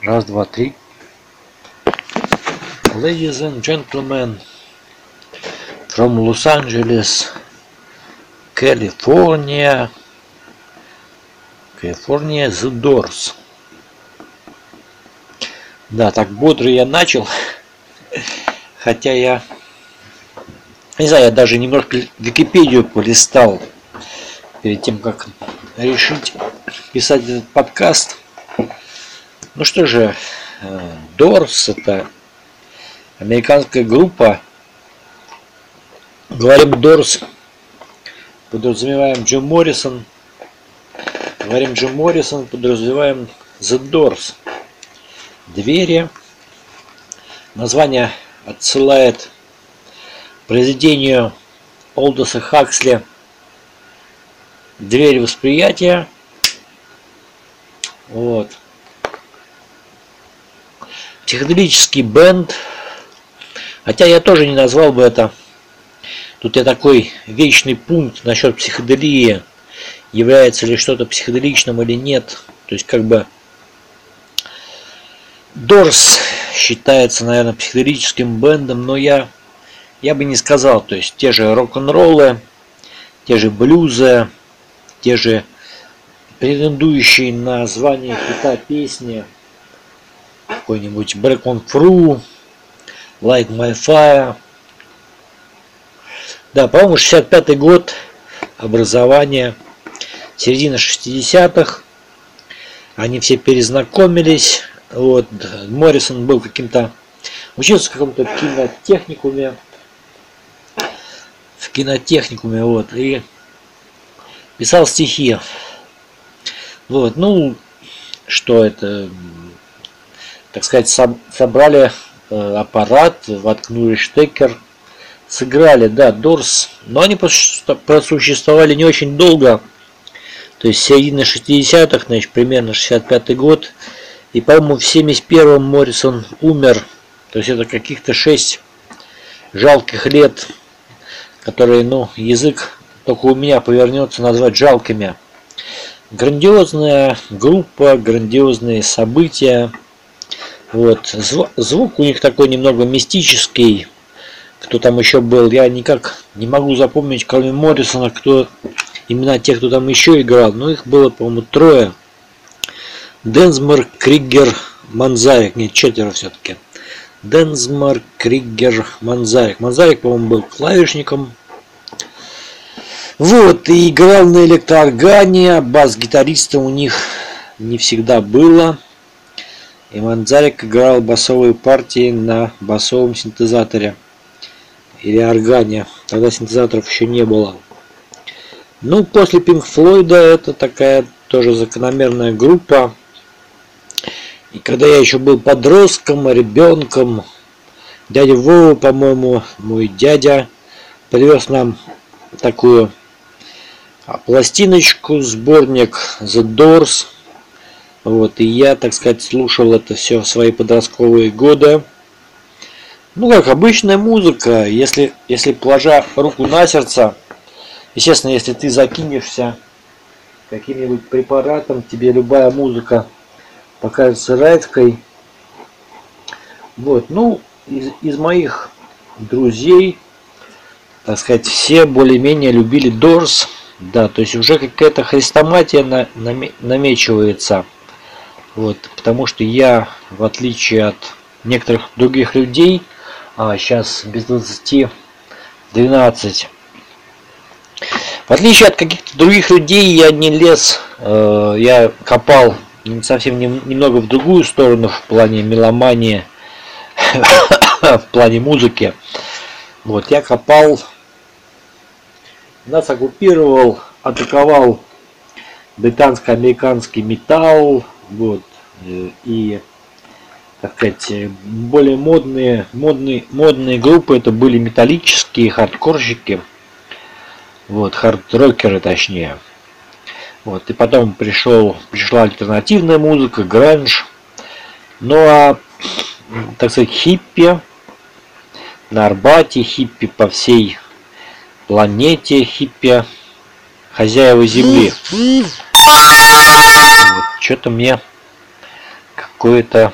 Раз, два, три. Ladies and gentlemen, from Los Angeles, California, California, The Doors. Да, так бодро я начал, хотя я, не знаю, я даже немножко Википедию полистал перед тем, как решить писать этот подкаст. Ну что же, Doors это американская группа. Говорим Doors, подразумеваем Джим Моррисон. Говорим Джим Моррисон, подразумеваем The Doors. Двери. Название отсылает произведению Олдоса Хаксли «Дверь восприятия». Вот. Психоделический бенд. Хотя я тоже не назвал бы это. Тут я такой вечный пункт насчет психоделии. Является ли что-то психоделичным или нет. То есть как бы Дорс считается, наверное, психоделическим бендом, но я, я бы не сказал. То есть те же рок-н-роллы, те же блюзы, те же претендующие на звание хита песни, какой-нибудь Break on Through, Light My Fire. Да, по-моему, 65 год, образование, середина 60-х, они все перезнакомились, вот, Моррисон был каким-то, учился в каком-то кинотехникуме, в кинотехникуме, вот, и писал стихи. Вот, ну, что это, так сказать, собрали э, аппарат, воткнули штекер, сыграли, да, Дорс, но они просуществовали не очень долго, то есть середина 60-х, значит, примерно 65-й год, и, по-моему, в 71-м Моррисон умер, то есть это каких-то 6 жалких лет, которые, ну, язык только у меня повернется назвать жалкими. Грандиозная группа, грандиозные события. Вот. Звук у них такой немного мистический. Кто там еще был, я никак не могу запомнить, кроме Моррисона, кто имена тех, кто там еще играл. Но их было, по-моему, трое. Денсмар, Криггер, Манзарик. Нет, четверо все-таки. Денсмар, Криггер, Манзарик. Манзарик, по-моему, был клавишником вот, и играл на электрооргане, бас-гитариста у них не всегда было. И Манзарик играл басовые партии на басовом синтезаторе или органе. Тогда синтезаторов еще не было. Ну, после Пинк Флойда это такая тоже закономерная группа. И когда я еще был подростком, ребенком, дядя Вова, по-моему, мой дядя, привез нам такую а пластиночку, сборник The Doors. Вот, и я, так сказать, слушал это все в свои подростковые годы. Ну, как обычная музыка, если, если положа руку на сердце, естественно, если ты закинешься каким-нибудь препаратом, тебе любая музыка покажется райской. Вот, ну, из, из моих друзей, так сказать, все более-менее любили Doors. Да, то есть уже какая-то хрестоматия на, на, намечивается. Вот, потому что я, в отличие от некоторых других людей, а сейчас без 20, 12, в отличие от каких-то других людей, я не лез, э, я копал совсем не, немного в другую сторону в плане меломании, в плане музыки. Вот, я копал нас оккупировал, атаковал британско-американский металл, вот, э, и, так сказать, более модные, модные, модные группы это были металлические хардкорщики, вот, хард-рокеры точнее. Вот, и потом пришел, пришла альтернативная музыка, гранж. Ну а, так сказать, хиппи на Арбате, хиппи по всей планете хиппи, хозяева Земли. Что-то мне какое-то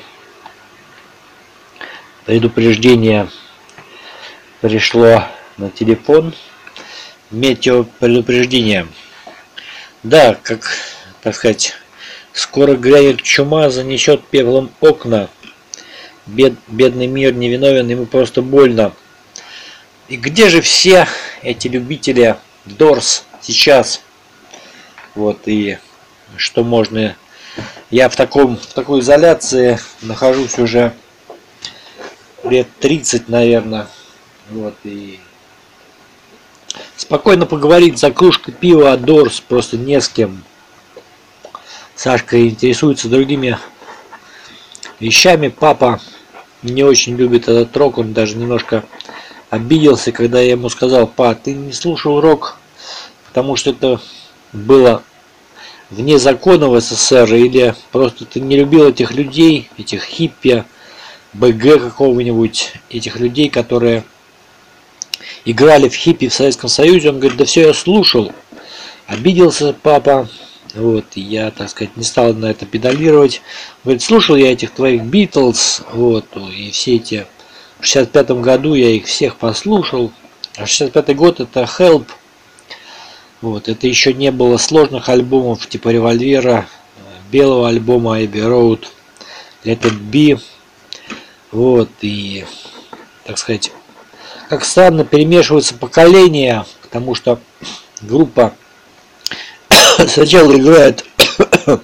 предупреждение пришло на телефон. Метео предупреждение. Да, как, так сказать, скоро грянет чума, занесет пеплом окна. Бед, бедный мир невиновен, ему просто больно. И где же все эти любители Дорс сейчас? Вот и что можно... Я в, таком, в такой изоляции нахожусь уже лет 30, наверное. Вот и спокойно поговорить за кружкой пива о Дорс просто не с кем. Сашка интересуется другими вещами. Папа не очень любит этот рок, он даже немножко обиделся, когда я ему сказал, па, ты не слушал рок, потому что это было вне закона в СССР, или просто ты не любил этих людей, этих хиппи, БГ какого-нибудь, этих людей, которые играли в хиппи в Советском Союзе. Он говорит, да все я слушал. Обиделся папа, вот, я, так сказать, не стал на это педалировать. Говорит, слушал я этих твоих Битлз, вот, и все эти... В 65 году я их всех послушал. А 65 год это Help. Вот, это еще не было сложных альбомов типа Револьвера, белого альбома Abbey Road, Let It. Вот, и, так сказать, как странно перемешиваются поколения, потому что группа сначала играет в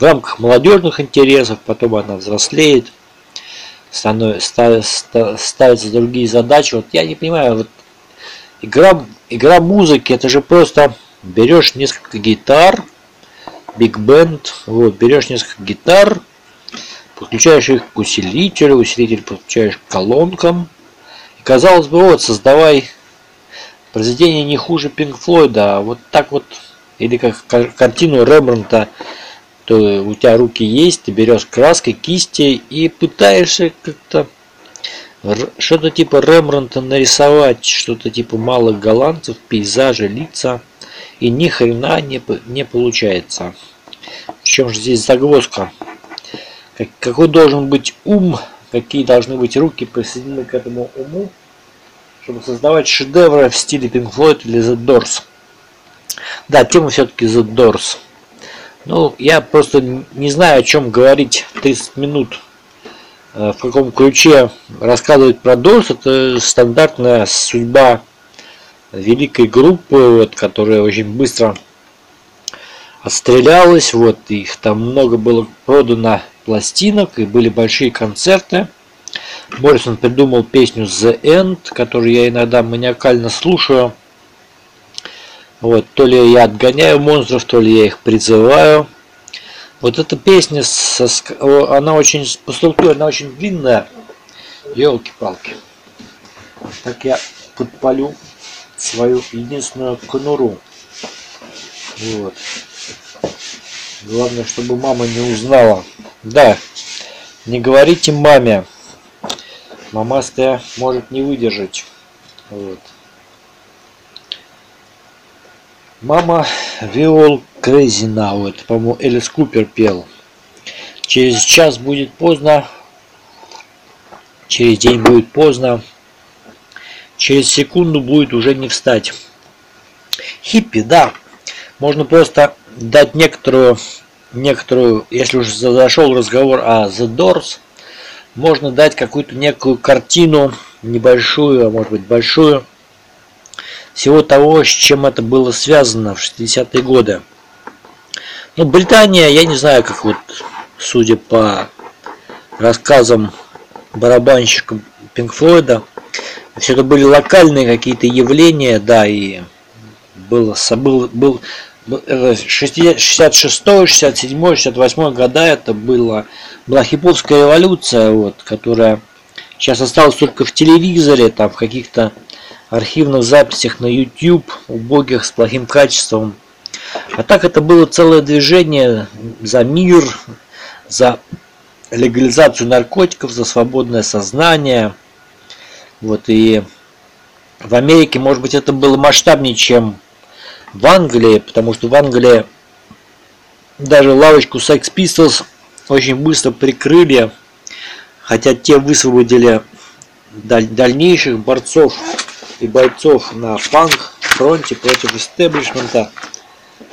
рамках молодежных интересов, потом она взрослеет, становится, ставятся другие задачи. Вот я не понимаю, вот игра, игра музыки, это же просто берешь несколько гитар, биг бенд, вот, берешь несколько гитар, подключаешь их к усилителю, усилитель подключаешь к колонкам, и казалось бы, вот, создавай произведение не хуже Пинк Флойда, а вот так вот или как картину Рембранта, то у тебя руки есть, ты берешь краской, кисти и пытаешься как-то что-то типа Рембранта нарисовать, что-то типа малых голландцев, пейзажи, лица, и ни хрена не, не получается. В чем же здесь загвоздка? Как, какой должен быть ум, какие должны быть руки присоединены к этому уму, чтобы создавать шедевры в стиле Pink Floyd или The Doors. Да, тема все-таки The Doors. Ну, я просто не знаю, о чем говорить 30 минут, в каком ключе рассказывать про Doors. Это стандартная судьба великой группы, вот, которая очень быстро отстрелялась. Вот, их там много было продано пластинок, и были большие концерты. Моррисон придумал песню The End, которую я иногда маниакально слушаю. Вот, то ли я отгоняю монстров, то ли я их призываю. Вот эта песня, со, она очень по структуре, она очень длинная. Елки-палки. Так я подпалю свою единственную конуру. Вот. Главное, чтобы мама не узнала. Да, не говорите маме. Мамастая может не выдержать. Вот. Мама Виол Crazy Now. Это, по-моему, Элис Купер пел. Через час будет поздно. Через день будет поздно. Через секунду будет уже не встать. Хиппи, да. Можно просто дать некоторую, некоторую, если уже зашел разговор о The Doors, можно дать какую-то некую картину, небольшую, а может быть большую, всего того, с чем это было связано в 60-е годы. Ну, Британия, я не знаю, как вот, судя по рассказам барабанщика Пинк Флойда, все это были локальные какие-то явления, да, и было, был, был 66 67 68 года это было, была хиповская революция, вот, которая сейчас осталась только в телевизоре, там, в каких-то архивных записях на YouTube, убогих, с плохим качеством. А так это было целое движение за мир, за легализацию наркотиков, за свободное сознание. Вот и в Америке, может быть, это было масштабнее, чем в Англии, потому что в Англии даже лавочку Sex Pistols очень быстро прикрыли, хотя те высвободили дальнейших борцов и бойцов на панк фронте против истеблишмента,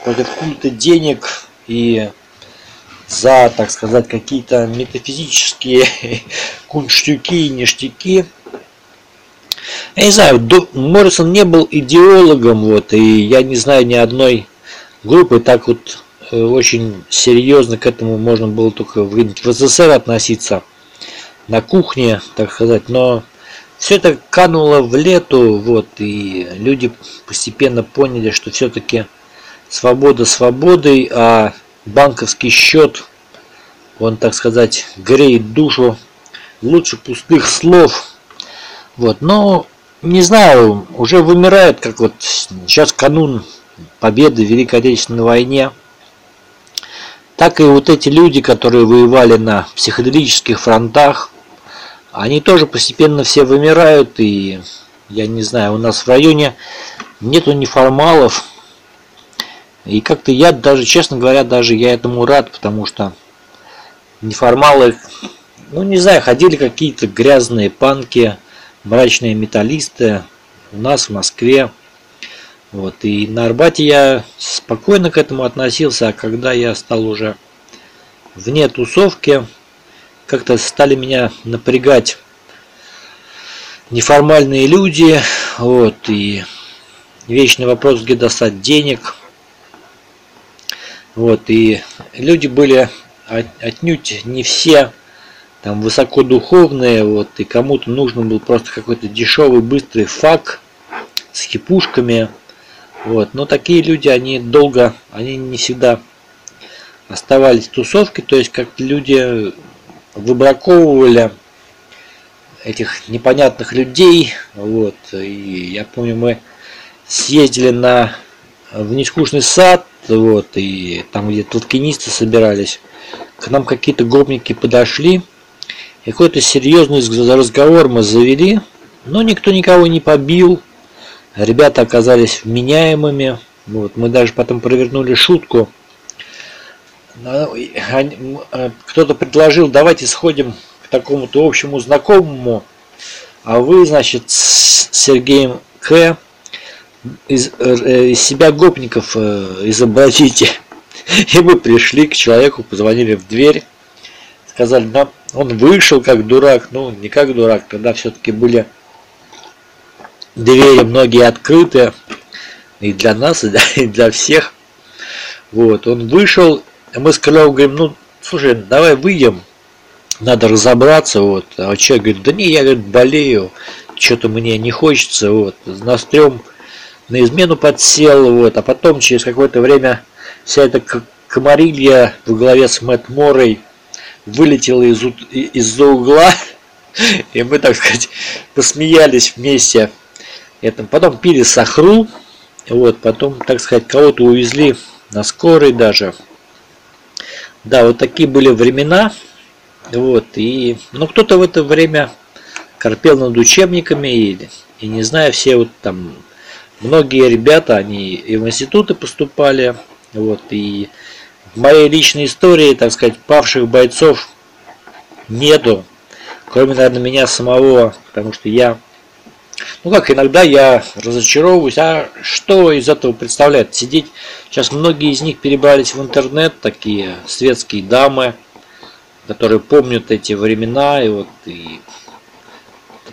против культа денег и за, так сказать, какие-то метафизические кунштюки и ништяки. Я не знаю, Моррисон не был идеологом, вот, и я не знаю ни одной группы так вот э, очень серьезно к этому можно было только в, СССР относиться на кухне, так сказать, но все это кануло в лету, вот, и люди постепенно поняли, что все-таки свобода свободой, а банковский счет, он, так сказать, греет душу лучше пустых слов. Вот, но не знаю, уже вымирает, как вот сейчас канун победы в Великой Отечественной войне. Так и вот эти люди, которые воевали на психоделических фронтах, они тоже постепенно все вымирают, и я не знаю, у нас в районе нету неформалов, и как-то я даже, честно говоря, даже я этому рад, потому что неформалы, ну не знаю, ходили какие-то грязные панки, мрачные металлисты у нас в Москве. Вот, и на Арбате я спокойно к этому относился, а когда я стал уже вне тусовки, как-то стали меня напрягать неформальные люди, вот, и вечный вопрос, где достать денег. Вот, и люди были отнюдь не все там высокодуховные, вот, и кому-то нужно был просто какой-то дешевый, быстрый фак с хипушками, вот, но такие люди, они долго, они не всегда оставались в тусовке, то есть как люди выбраковывали этих непонятных людей. Вот. И я помню, мы съездили на в сад, вот, и там, где толкинисты собирались, к нам какие-то гопники подошли, и какой-то серьезный разговор мы завели, но никто никого не побил, ребята оказались вменяемыми, вот, мы даже потом провернули шутку, Э, кто-то предложил, давайте сходим к такому-то общему знакомому, а вы, значит, с Сергеем К. из, э, из себя гопников э, изобразите. И мы пришли к человеку, позвонили в дверь, сказали, да, он вышел как дурак, ну, не как дурак, тогда все-таки были двери многие открыты, и для нас, и для, и всех. Вот, он вышел а мы с Крыловым говорим, ну, слушай, давай выйдем, надо разобраться, вот. А человек говорит, да не, я, говорит, болею, что-то мне не хочется, вот. Настрем на измену подсел, вот. А потом через какое-то время вся эта комарилья в голове с Мэтт Морой вылетела из, из-за угла, и мы, так сказать, посмеялись вместе. Это. Потом пили сахру, вот, потом, так сказать, кого-то увезли на скорой даже. Да, вот такие были времена. Вот, и, ну, кто-то в это время корпел над учебниками и, и не знаю, все вот там, многие ребята, они и в институты поступали, вот, и в моей личной истории, так сказать, павших бойцов нету, кроме, наверное, меня самого, потому что я ну как, иногда я разочаровываюсь, а что из этого представляет? Сидеть, сейчас многие из них перебрались в интернет, такие светские дамы, которые помнят эти времена, и вот, и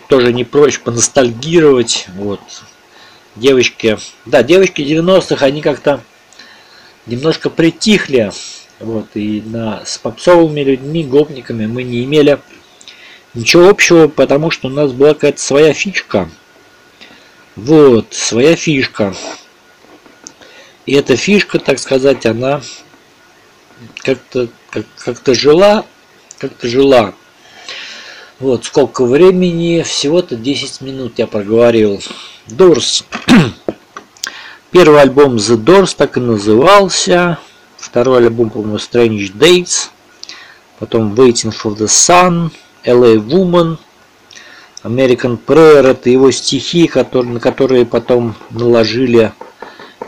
тоже не прочь поностальгировать, вот, девочки, да, девочки 90-х, они как-то немножко притихли, вот, и на, с попсовыми людьми, гопниками мы не имели Ничего общего, потому что у нас была какая-то своя фишка. Вот, своя фишка. И эта фишка, так сказать, она как-то как, как-то жила, как-то жила. Вот, сколько времени? Всего-то 10 минут я проговорил. Doors. Первый альбом The Doors так и назывался. Второй альбом, по-моему, Strange Dates. Потом Waiting for the Sun. LA Woman, American Prayer, это его стихи, которые, на которые потом наложили,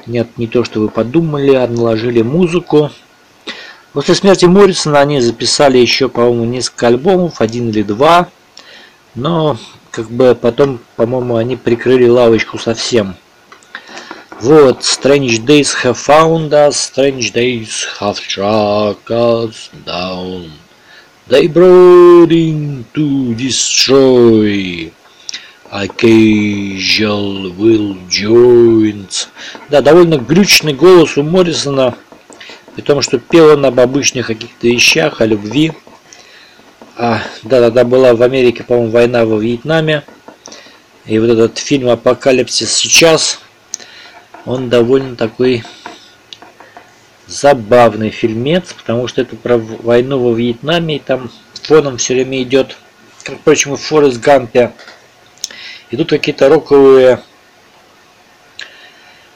нет, не то, что вы подумали, а наложили музыку. После смерти Моррисона они записали еще, по-моему, несколько альбомов, один или два. Но, как бы, потом, по-моему, они прикрыли лавочку совсем. Вот, Strange Days have found us, Strange Days have struck us down. They brought in to destroy. Occasional will joins. Да, довольно глючный голос у Моррисона, при том, что пел он об обычных каких-то вещах, о любви. А, да, тогда была в Америке, по-моему, война во Вьетнаме. И вот этот фильм «Апокалипсис сейчас», он довольно такой забавный фильмец, потому что это про войну во Вьетнаме, и там фоном все время идет, как, впрочем, и в Форест Гампе, идут какие-то роковые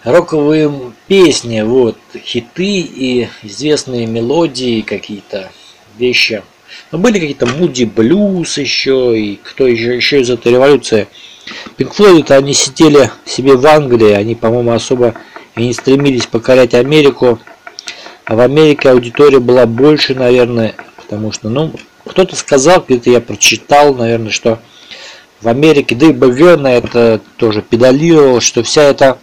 роковые песни, вот, хиты и известные мелодии, какие-то вещи. Но были какие-то Муди Блюз еще, и кто еще, еще из этой революции. Пинк Флойд, они сидели себе в Англии, они, по-моему, особо и не стремились покорять Америку. А в Америке аудитория была больше, наверное, потому что, ну, кто-то сказал, где-то я прочитал, наверное, что в Америке, да и БГ на это тоже педалировал, что вся эта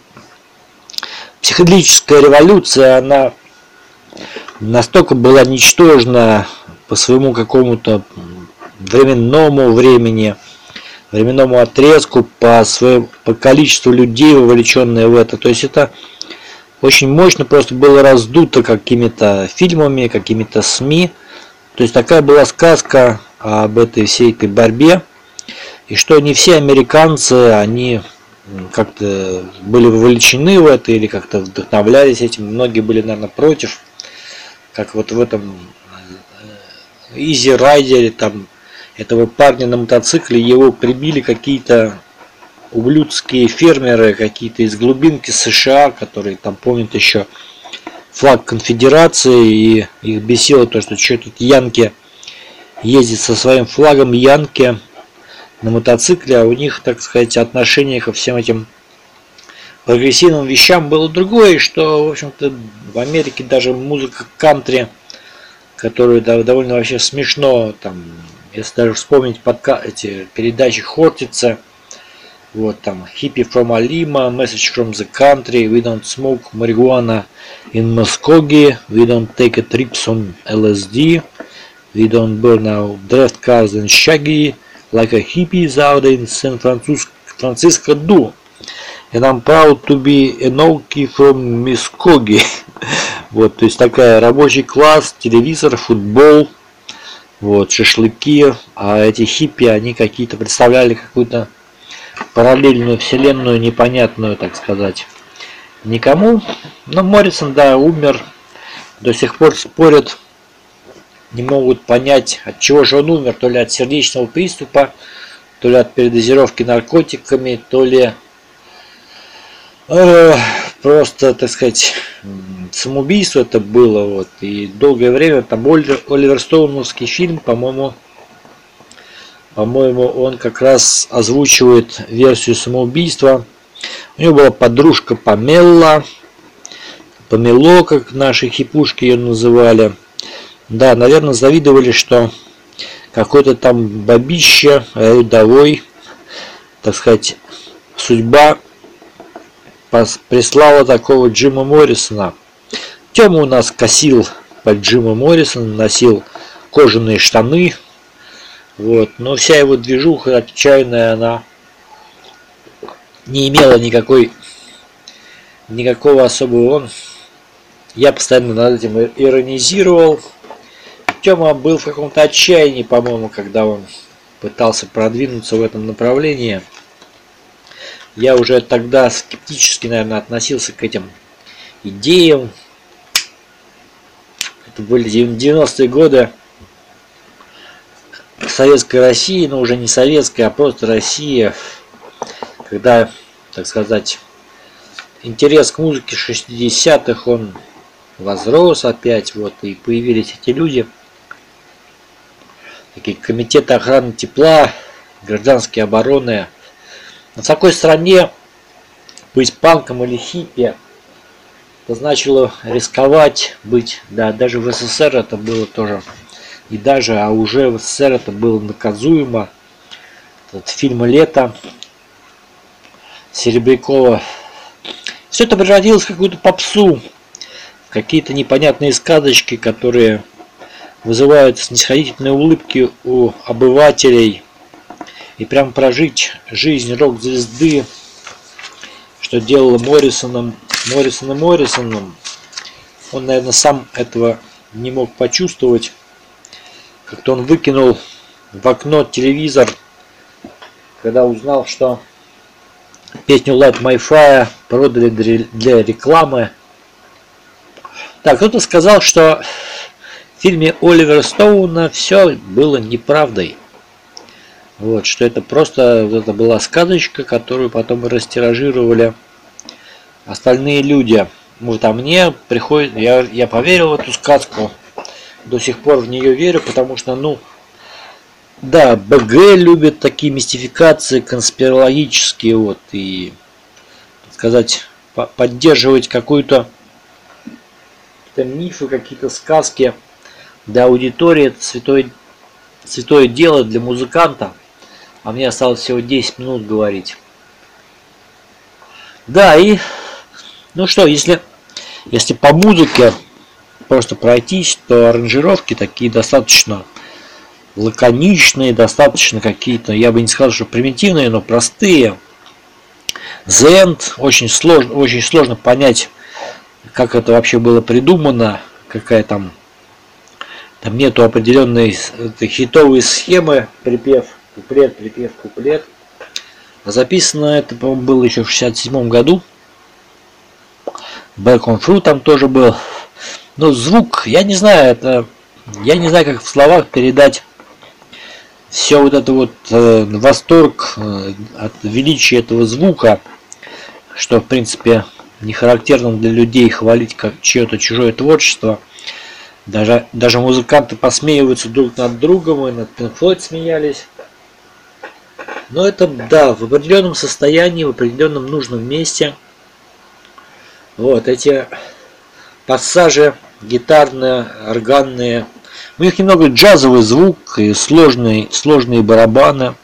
психоделическая революция, она настолько была ничтожна по своему какому-то временному времени, временному отрезку, по, своему, по количеству людей, вовлеченные в это. То есть это очень мощно просто было раздуто какими-то фильмами, какими-то СМИ. То есть такая была сказка об этой всей этой борьбе. И что не все американцы, они как-то были вовлечены в это или как-то вдохновлялись этим. Многие были, наверное, против. Как вот в этом Изи Райдере, там, этого парня на мотоцикле, его прибили какие-то ублюдские фермеры какие-то из глубинки США, которые там помнят еще флаг конфедерации, и их бесило то, что что тут Янки ездит со своим флагом Янки на мотоцикле, а у них, так сказать, отношение ко всем этим прогрессивным вещам было другое, что, в общем-то, в Америке даже музыка кантри, которую довольно вообще смешно, там, если даже вспомнить подка эти передачи Хортица, вот там Hippie from Alima, Message from the Country, We don't smoke marijuana in Muskogee, We don't take a trips on LSD, We don't burn our draft cars and shaggy, like a hippies out in San Francisco do. And I'm proud to be an Okie from Muskogee. вот, то есть такая рабочий класс, телевизор, футбол, вот, шашлыки, а эти хиппи, они какие-то представляли какую-то параллельную вселенную, непонятную, так сказать, никому. Но Моррисон, да, умер, до сих пор спорят, не могут понять, от чего же он умер, то ли от сердечного приступа, то ли от передозировки наркотиками, то ли э, просто, так сказать, самоубийство это было. Вот. И долгое время там Оливер, Оливер Стоуновский фильм, по-моему, по-моему, он как раз озвучивает версию самоубийства. У него была подружка Памелла, Памело, как наши хипушки ее называли. Да, наверное, завидовали, что какой-то там бабище, рядовой, так сказать, судьба прислала такого Джима Моррисона. Тема у нас косил под Джима Моррисона, носил кожаные штаны, вот. Но вся его движуха отчаянная, она не имела никакой никакого особого он. Я постоянно над этим иронизировал. Тёма был в каком-то отчаянии, по-моему, когда он пытался продвинуться в этом направлении. Я уже тогда скептически, наверное, относился к этим идеям. Это были 90-е годы советской России, но уже не советская, а просто Россия, когда, так сказать, интерес к музыке 60-х, он возрос опять, вот, и появились эти люди, такие комитеты охраны тепла, гражданские обороны. На такой стране быть панком или хиппи, Это значило рисковать, быть, да, даже в СССР это было тоже, и даже, а уже в СССР это было наказуемо. Этот фильм «Лето» Серебрякова. Все это превратилось в какую-то попсу, в какие-то непонятные сказочки, которые вызывают снисходительные улыбки у обывателей. И прям прожить жизнь рок-звезды, что делала Моррисоном, Моррисоном Моррисоном, он, наверное, сам этого не мог почувствовать. Как-то он выкинул в окно телевизор, когда узнал, что песню Light My Fire продали для рекламы. Так, кто-то сказал, что в фильме Оливера Стоуна все было неправдой. Вот, что это просто вот это была сказочка, которую потом растиражировали остальные люди. Вот, а мне приходит, я, я поверил в эту сказку, до сих пор в нее верю, потому что, ну, да, БГ любит такие мистификации конспирологические, вот, и, сказать, поддерживать какую-то мифы, какие-то сказки – для аудитории это святое, святое дело для музыканта. А мне осталось всего 10 минут говорить. Да, и ну что, если, если по музыке просто пройтись, то аранжировки такие достаточно лаконичные, достаточно какие-то, я бы не сказал, что примитивные, но простые. The очень сложно, очень сложно понять, как это вообще было придумано, какая там там нету определенной хитовой схемы, припев, куплет, припев, куплет. А записано это, по-моему, было еще в 67 году. Back on Through там тоже был. Но звук, я не знаю, это... Я не знаю, как в словах передать все вот это вот э, восторг э, от величия этого звука, что, в принципе, не характерно для людей хвалить как чье-то чужое творчество – даже, даже музыканты посмеиваются друг над другом, и над Pink Floyd смеялись. Но это, да, в определенном состоянии, в определенном нужном месте. Вот эти пассажи гитарные, органные. У них немного джазовый звук и сложные, сложные барабаны.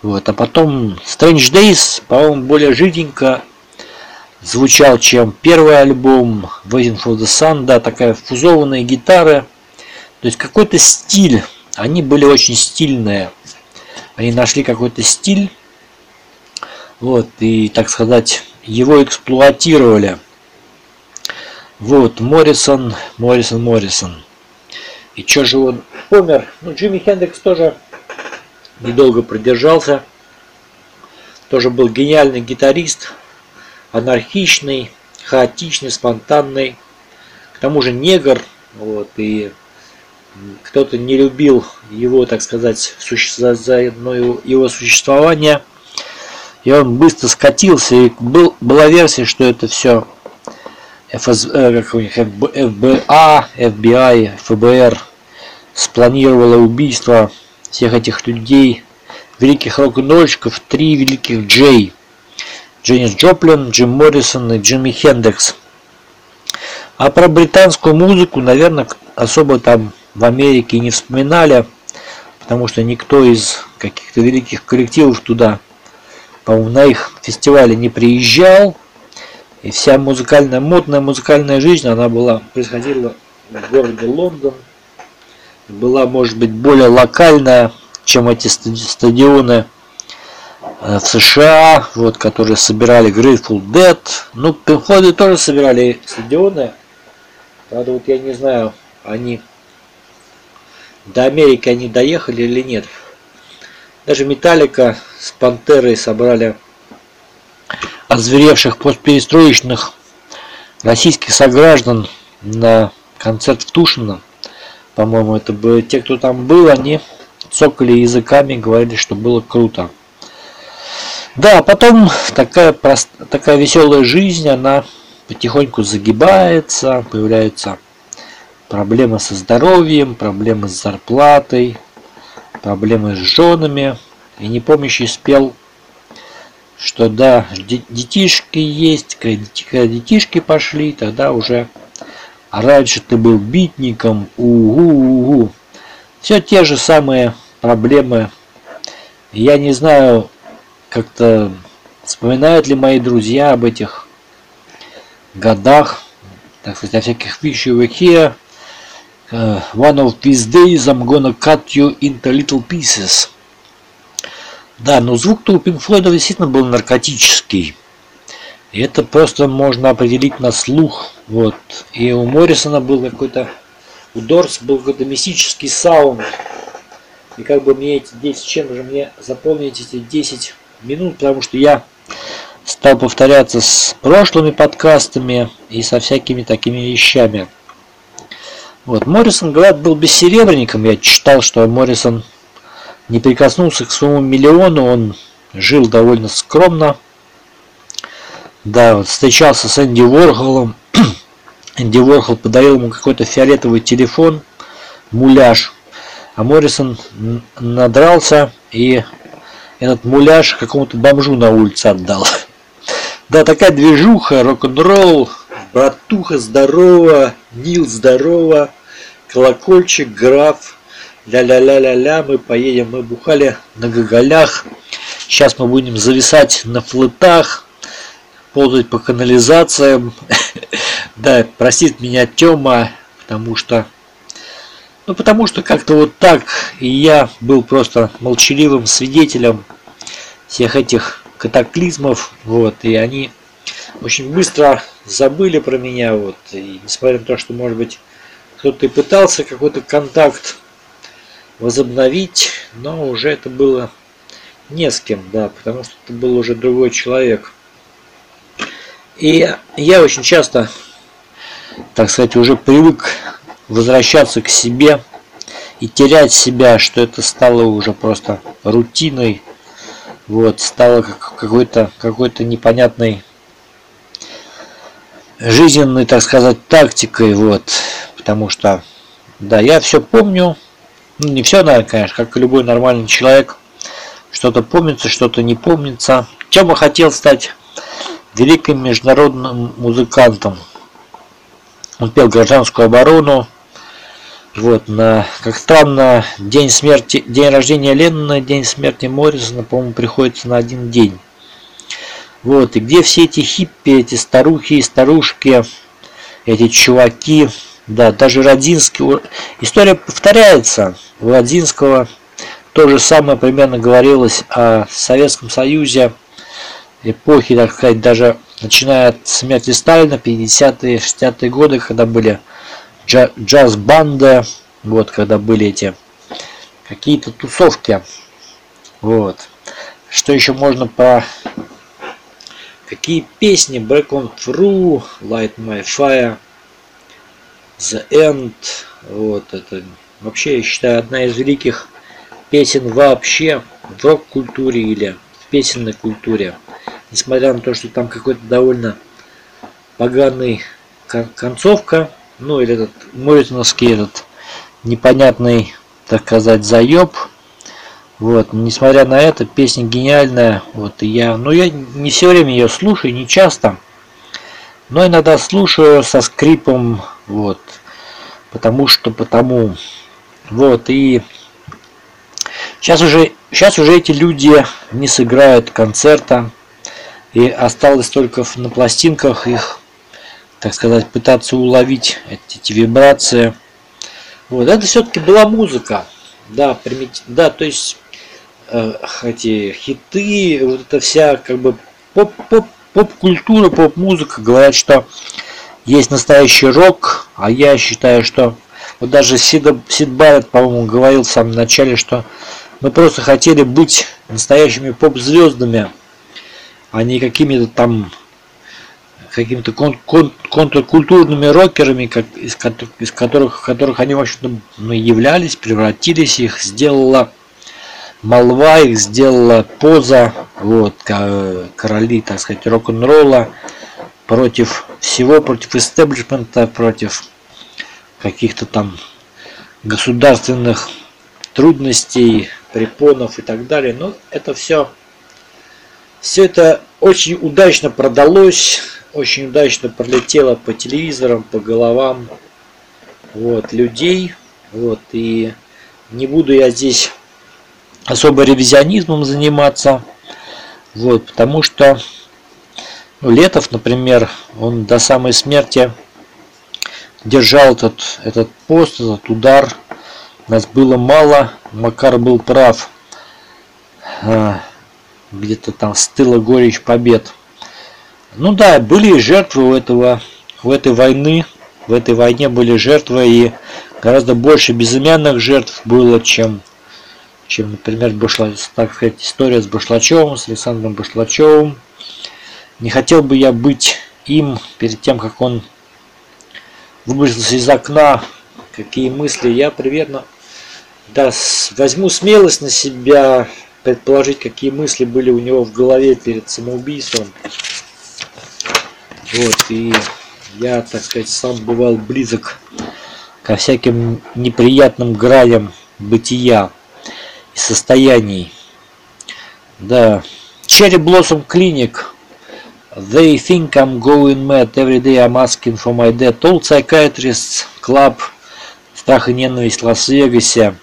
Вот. А потом Strange Days, по-моему, более жиденько звучал, чем первый альбом Waiting for the Sun, да, такая фузованная гитара. То есть какой-то стиль. Они были очень стильные. Они нашли какой-то стиль. Вот, и, так сказать, его эксплуатировали. Вот, Моррисон, Моррисон, Моррисон. И что же он помер? Ну, Джимми Хендрикс тоже недолго продержался. Тоже был гениальный гитарист анархичный, хаотичный, спонтанный. К тому же негр, вот, и кто-то не любил его, так сказать, за, за его существование. И он быстро скатился, и был, была версия, что это все ФС, э, как у них, ФБА, FBI, ФБР спланировало убийство всех этих людей, великих рок-н-ролльщиков, три великих Джей – Дженнис Джоплин, Джим Моррисон и Джимми Хендрикс. А про британскую музыку, наверное, особо там в Америке не вспоминали, потому что никто из каких-то великих коллективов туда, по-моему, на их фестивале не приезжал. И вся музыкальная, модная музыкальная жизнь, она была, происходила в городе Лондон. Была, может быть, более локальная, чем эти стадионы в США, вот, которые собирали Grateful Dead. Ну, Пинк тоже собирали стадионы. Правда, вот я не знаю, они до Америки они доехали или нет. Даже Металлика с Пантерой собрали озверевших постперестроечных российских сограждан на концерт в Тушино. По-моему, это были те, кто там был, они цокали языками, говорили, что было круто. Да, потом такая, прост... такая веселая жизнь, она потихоньку загибается, появляются проблемы со здоровьем, проблемы с зарплатой, проблемы с женами. И непомнящий спел что да, детишки есть, когда детишки пошли, тогда уже а раньше ты был битником, угу-угу. Все те же самые проблемы. Я не знаю, как-то вспоминают ли мои друзья об этих годах, так сказать, о всяких вещах here. Uh, one of these days I'm gonna cut you into little pieces. Да, но звук-то у Pink Floyd действительно был наркотический. И это просто можно определить на слух. Вот. И у Моррисона был какой-то, у Дорс был какой-то мистический саунд. И как бы мне эти 10, чем же мне заполнить эти 10 минут, потому что я стал повторяться с прошлыми подкастами и со всякими такими вещами. Вот, Моррисон, говорят, был бессеребренником. Я читал, что Моррисон не прикоснулся к своему миллиону, он жил довольно скромно. Да, вот встречался с Энди Ворхолом. Энди Ворхол подарил ему какой-то фиолетовый телефон, муляж. А Моррисон надрался и этот муляж какому-то бомжу на улице отдал. Да, такая движуха, рок-н-ролл, братуха, здорово, Нил, здорово, колокольчик, граф, ля-ля-ля-ля-ля, мы поедем, мы бухали на гоголях, сейчас мы будем зависать на флотах, ползать по канализациям, да, простит меня Тёма, потому что, ну, потому что как-то вот так, я был просто молчаливым свидетелем всех этих катаклизмов, вот, и они очень быстро забыли про меня, вот, и несмотря на то, что, может быть, кто-то и пытался какой-то контакт возобновить, но уже это было не с кем, да, потому что это был уже другой человек. И я очень часто, так сказать, уже привык возвращаться к себе и терять себя, что это стало уже просто рутиной, вот, стало как какой-то какой-то непонятной жизненной, так сказать, тактикой, вот, потому что, да, я все помню, ну, не все, наверное, конечно, как и любой нормальный человек, что-то помнится, что-то не помнится. Тёма хотел стать великим международным музыкантом. Он пел гражданскую оборону, вот, на, как странно, день смерти, день рождения Леннона, день смерти Моррисона, по-моему, приходится на один день. Вот, и где все эти хиппи, эти старухи и старушки, эти чуваки, да, даже Родинский, история повторяется, у Родинского то же самое примерно говорилось о Советском Союзе, эпохи, так сказать, даже начиная от смерти Сталина, 50-е, 60-е годы, когда были джаз-банды, вот, когда были эти какие-то тусовки, вот. Что еще можно по какие песни Back on Through, Light My Fire, The End, вот это вообще я считаю одна из великих песен вообще в рок-культуре или в песенной культуре. Несмотря на то, что там какой-то довольно поганый концовка, ну или этот Моритоновский этот непонятный, так сказать, заеб. Вот, несмотря на это, песня гениальная. Вот, и я, ну я не все время ее слушаю, не часто, но иногда слушаю со скрипом, вот, потому что потому, вот, и сейчас уже, сейчас уже эти люди не сыграют концерта, и осталось только на пластинках их так сказать, пытаться уловить эти вибрации. Вот, это все-таки была музыка. Да, примити... да, то есть э, эти хиты, вот эта вся как бы поп, поп, поп-культура, поп-музыка говорят, что есть настоящий рок, а я считаю, что вот даже Сид, Сид Барретт, по-моему, говорил в самом начале, что мы просто хотели быть настоящими поп-звездами, а не какими-то там какими-то кон кон контркультурными рокерами, как, из, из которых, которых они, в общем-то, ну, являлись, превратились, их сделала молва, их сделала поза, вот, короли, так сказать, рок-н-ролла против всего, против истеблишмента, против каких-то там государственных трудностей, препонов и так далее. Но это все Все это очень удачно продалось, очень удачно пролетело по телевизорам, по головам вот, людей. Вот, и не буду я здесь особо ревизионизмом заниматься. Вот, потому что ну, Летов, например, он до самой смерти держал этот, этот пост, этот удар. Нас было мало, Макар был прав. А, где-то там стыла горечь побед. Ну да, были жертвы у этого, у этой войны. В этой войне были жертвы и гораздо больше безымянных жертв было, чем, чем например, Башла, так сказать, история с Башлачевым, с Александром Башлачевым. Не хотел бы я быть им перед тем, как он выбросился из окна, какие мысли. Я примерно да, возьму смелость на себя предположить, какие мысли были у него в голове перед самоубийством. Вот, и я, так сказать, сам бывал близок ко всяким неприятным граням бытия и состояний. Да, Cherry Blossom Clinic. They think I'm going mad. Every day I'm asking for my death. Old Psychiatrists Club. Страх и ненависть в Лас-Вегасе.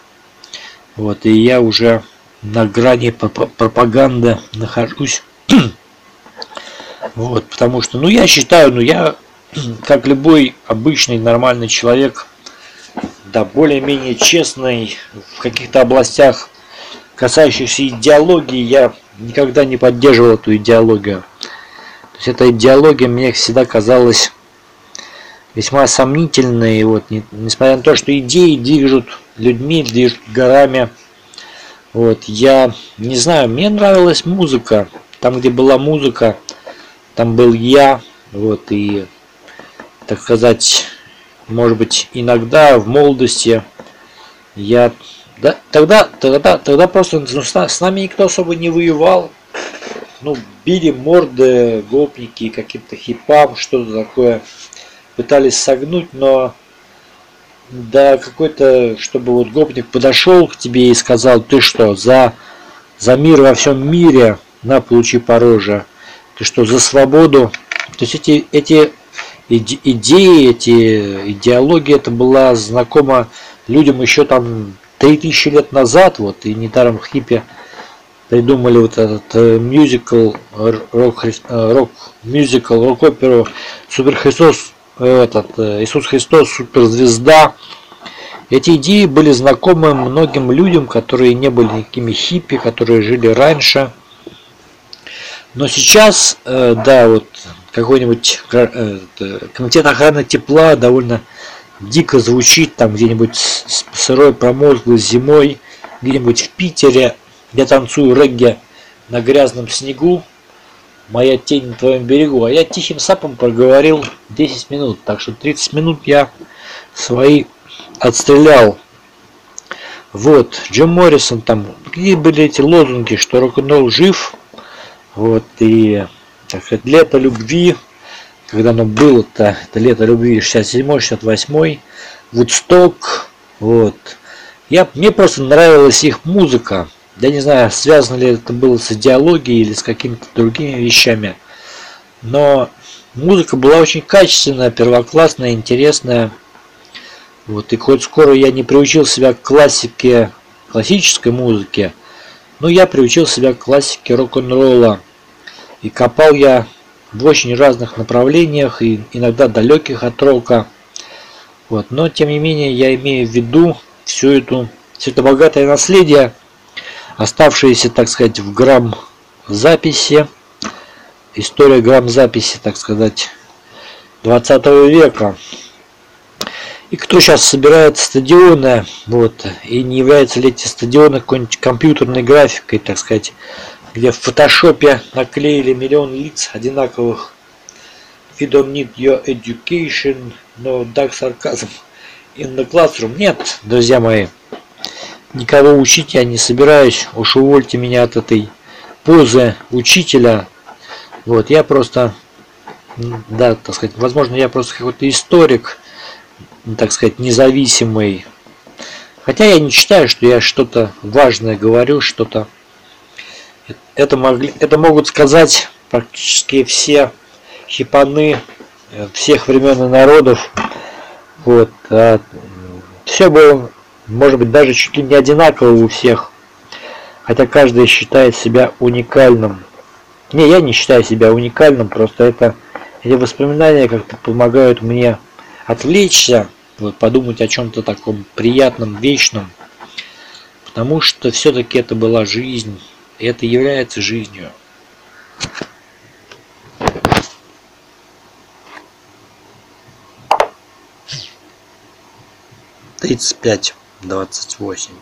Вот, и я уже на грани пропаганды нахожусь. вот, потому что, ну, я считаю, ну, я, как любой обычный нормальный человек, да, более-менее честный в каких-то областях, касающихся идеологии, я никогда не поддерживал эту идеологию. То есть эта идеология мне всегда казалась весьма сомнительной. Вот, не, несмотря на то, что идеи движут людьми, движут горами. Вот, я не знаю, мне нравилась музыка. Там, где была музыка, там был я. Вот, и, так сказать, может быть, иногда в молодости я... Да, тогда, тогда, тогда просто ну, с, с нами никто особо не воевал. Ну, били морды, гопники, каким-то хипам, что-то такое. Пытались согнуть, но да какой-то, чтобы вот гопник подошел к тебе и сказал, ты что, за, за мир во всем мире, на, получи пороже. Ты что, за свободу? То есть эти, эти идеи, эти идеологии, это была знакома людям еще там 3000 лет назад, вот, и недаром хипе придумали вот этот э, мюзикл, рок, э, рок мюзикл, рок-оперу Супер Христос, э, этот, Иисус Христос, суперзвезда. Эти идеи были знакомы многим людям, которые не были никакими хиппи, которые жили раньше. Но сейчас, да, вот какой-нибудь комитет охраны тепла довольно дико звучит там где-нибудь сырой промозглой зимой, где-нибудь в Питере, я танцую регги на грязном снегу, моя тень на твоем берегу. А я тихим сапом проговорил 10 минут, так что 30 минут я свои отстрелял. Вот, Джим Моррисон там, какие были эти лозунги, что рок-н-ролл жив, вот, и так лето любви, когда оно было-то, это лето любви 67-68, Вудсток, вот. Я, мне просто нравилась их музыка, я не знаю, связано ли это было с идеологией или с какими-то другими вещами. Но музыка была очень качественная, первоклассная, интересная. Вот, и хоть скоро я не приучил себя к классике, классической музыке, но я приучил себя к классике рок-н-ролла. И копал я в очень разных направлениях, и иногда далеких от рока. Вот, но тем не менее я имею в виду всю эту, все это богатое наследие, оставшиеся, так сказать, в грамм записи, история грамм записи, так сказать, 20 века. И кто сейчас собирает стадионы, вот, и не являются ли эти стадионы какой-нибудь компьютерной графикой, так сказать, где в фотошопе наклеили миллион лиц одинаковых. We don't need your education, no dark sarcasm in the classroom. Нет, друзья мои, Никого учить я не собираюсь, уж увольте меня от этой позы учителя. Вот, я просто, да, так сказать, возможно, я просто какой-то историк, так сказать, независимый. Хотя я не считаю, что я что-то важное говорю, что-то это, могли, это могут сказать практически все хипаны э, всех времен и народов. Вот. А все было, может быть, даже чуть ли не одинаково у всех. Хотя каждый считает себя уникальным. Не, я не считаю себя уникальным, просто это эти воспоминания как-то помогают мне отвлечься, подумать о чем-то таком приятном, вечном. Потому что все-таки это была жизнь, и это является жизнью. Тридцать пять, двадцать восемь.